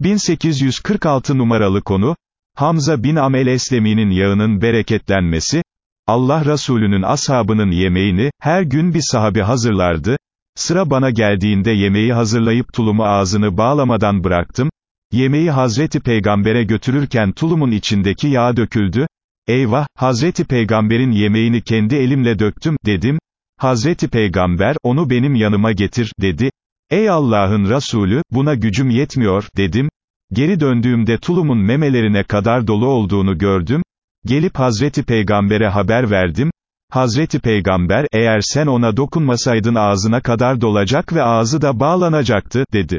1846 numaralı konu, Hamza bin Amel Eslemi'nin yağının bereketlenmesi, Allah Resulü'nün ashabının yemeğini, her gün bir sahabi hazırlardı, sıra bana geldiğinde yemeği hazırlayıp tulumu ağzını bağlamadan bıraktım, yemeği Hazreti Peygamber'e götürürken tulumun içindeki yağ döküldü, eyvah, Hazreti Peygamber'in yemeğini kendi elimle döktüm, dedim, Hazreti Peygamber, onu benim yanıma getir, dedi, ey Allah'ın Resulü, buna gücüm yetmiyor, dedim, Geri döndüğümde tulumun memelerine kadar dolu olduğunu gördüm, gelip Hazreti Peygamber'e haber verdim, Hazreti Peygamber, eğer sen ona dokunmasaydın ağzına kadar dolacak ve ağzı da bağlanacaktı, dedi.